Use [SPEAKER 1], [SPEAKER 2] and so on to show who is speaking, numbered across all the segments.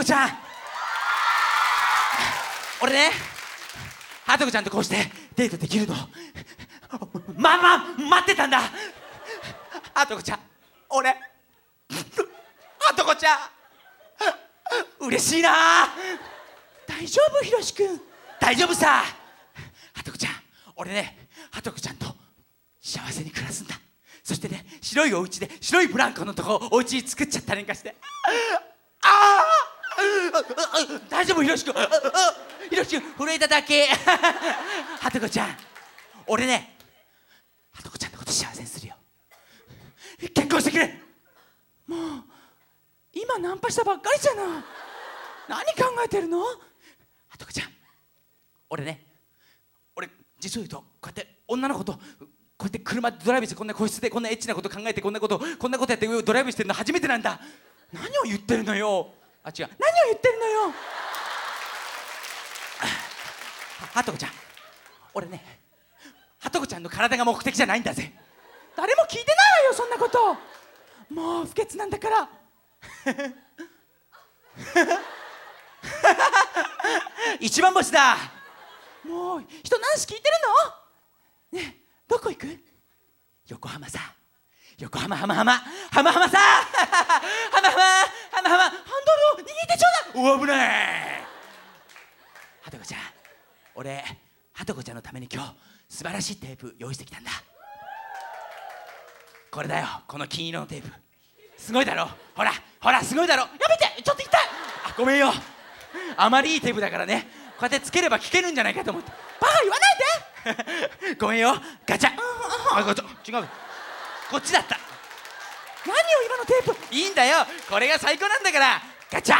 [SPEAKER 1] 子ちゃん。俺ねはとこちゃんとこうしてデートできるの。まあまあ待ってたんだ。はとこちゃん俺はとこちゃん。嬉しいな。大丈夫ひろしくん大丈夫さ。はとこちゃん俺ねはとこちゃんと幸せに暮らすんだ。そしてね白いお家で白いブランコのとこお家作っちゃったりんかして。大丈夫ひろしくひろしく震えただけ。はとこちゃん。俺ねはとこちゃんのこと幸せにするよ。結婚してくれ。
[SPEAKER 2] もう今ナンパしたばっかりじゃない。何考えてるの？
[SPEAKER 1] はとこちゃん。俺ね俺実を言うとこうやって女の子とこうやって車でドライブしてこんな個室でこんなエッチなこと考えてこんなことこんなことやってドライブしてるの初めてなんだ。何を言ってるのよ。あ違う。
[SPEAKER 2] 何を言ってるのよ。
[SPEAKER 1] はとこちゃん。俺ねはとこちゃんの体が目的じゃないんだぜ。
[SPEAKER 2] 誰も聞いてないわよそんなこと。もう不潔なんだから。
[SPEAKER 1] 一番星だ。
[SPEAKER 2] もう人何し聞いてるの？ねえどこ行く？
[SPEAKER 1] 横浜さ横浜浜浜。浜浜さ浜浜浜浜
[SPEAKER 2] ハンドルを握ってちょうだい
[SPEAKER 1] お危ないはとこちゃん俺はとこちゃんのために今日素晴らしいテープ用意してきたんだ。これだよこの金色のテープ。すごいだろ？ほらほらすごいだろ？
[SPEAKER 2] やめて！ちょっと痛い！
[SPEAKER 1] あごめんよ。あまりいいテープだからね。こうやってつければ聞けるんじゃないかと思って。
[SPEAKER 2] バカ言わないで！
[SPEAKER 1] ごめんよ。ガチャ。あガチャ違う。こっちだった。
[SPEAKER 2] 何よ今のテープ。
[SPEAKER 1] いいんだよ。これが最高なんだから。ガチャ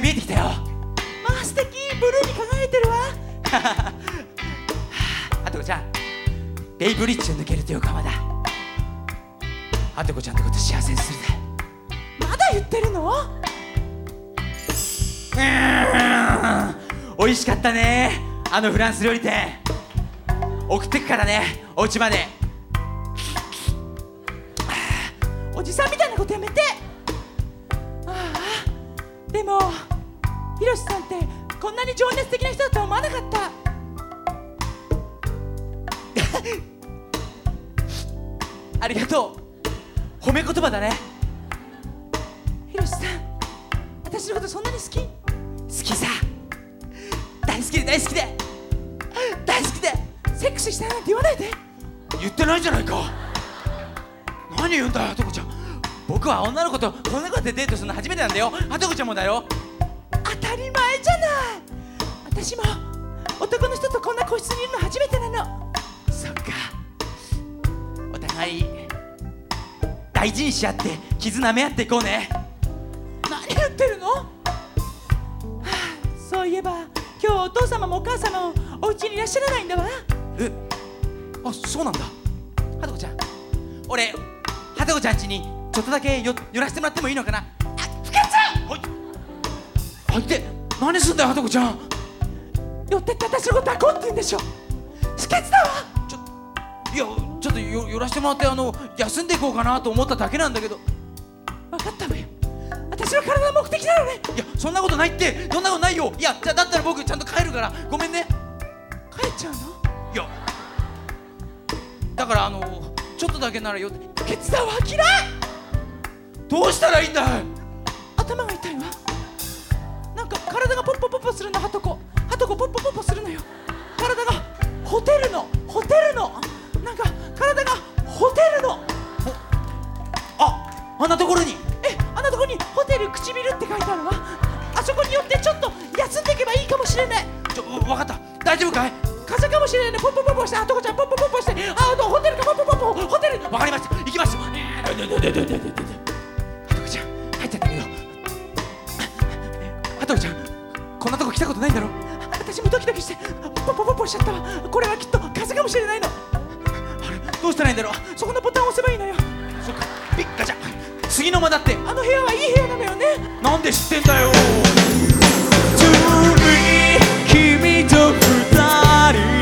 [SPEAKER 1] が見えてきたよ。
[SPEAKER 2] まあ素敵。ブルーに輝いてるわ。
[SPEAKER 1] はとこちゃんベイブリッジを抜けると横浜だ。はとこちゃんのこと幸せにするぜ。
[SPEAKER 2] まだ言ってるの？
[SPEAKER 1] うーん。美味しかったね。あのフランス料理店。送ってくからね。お家まで。
[SPEAKER 2] おじさんみたいなことやめて。ああ。でもひろしさんってこんなに情熱的な人だとは思わなかった？
[SPEAKER 1] ありがとう。褒め言葉だね。
[SPEAKER 2] ひろしさん私のことそんなに好き？
[SPEAKER 1] 好きさ。大好きで大好きで。大好きで。
[SPEAKER 2] セックスしたいなんて言わないで。
[SPEAKER 1] 言ってないじゃないか。何言うんだよはとこちゃん。僕は女の子とこんなことでデートするの初めてなんだよ。はとこちゃんもだよ。
[SPEAKER 2] 私も男の人とこんな個室にいるの初めてなの。
[SPEAKER 1] そっか。お互い大事にし合って絆舐め合っていこうね。
[SPEAKER 2] 何言ってるの、はあ、そういえば今日お父様もお母様もお家にいらっしゃらないんだわ。
[SPEAKER 1] えあそうなんだ。はとこちゃん俺ははとこちゃん家にちょっとだけよ寄らせてもらってもいいのかな？あ不潔はい。入って何すんだよはとこちゃん
[SPEAKER 2] 寄ってって私のことはこうって言うんでしょ不潔だわ。
[SPEAKER 1] ちょいやちょっとよ寄らせてもらってあの休んでいこうかなと思っただけなんだけど。
[SPEAKER 2] 分かったわよ。私の体の目的なのね。
[SPEAKER 1] いやそんなことないって。そんなことないよ。いやじゃあだったら僕ちゃんと帰るから。ごめんね。
[SPEAKER 2] 帰っちゃうの？
[SPEAKER 1] いや。だからあのちょっとだけならよ。
[SPEAKER 2] 不潔だわ。嫌い！
[SPEAKER 1] どうしたらいいんだ
[SPEAKER 2] 頭が痛いわ。なんか体がポッポポッポするのハトコハトコポッポポッポするのよ。体がホテルのホテルのなんか体がホテルの。
[SPEAKER 1] ああんなところに。
[SPEAKER 2] えあんなとこにホテル唇って書いてあるわ。あそこによってちょっと休んでいけばいいかもしれない。
[SPEAKER 1] ちょ分かった。大丈夫かい？
[SPEAKER 2] 風邪かもしれないね。ポッポポッポしてあとこちゃんポッポポッポして。あのホテルかポッポポッポ。ホテル
[SPEAKER 1] わかりました。行きますよ。はとこちゃん入っちゃったけど。はとこちゃんこんなとこ来たことないんだろ？
[SPEAKER 2] 私もドキドキしてポッポポッポしちゃったわ。これはきっと風邪かもしれないの。
[SPEAKER 1] あれ？どうしたらいいんだろう？
[SPEAKER 2] そこのボタンを押せばいいのよ。
[SPEAKER 1] そっか。ピッガチャ次の間だって。
[SPEAKER 2] あの部屋はいい部屋なのよね。
[SPEAKER 1] なんで知ってんだよ。
[SPEAKER 3] 君と二人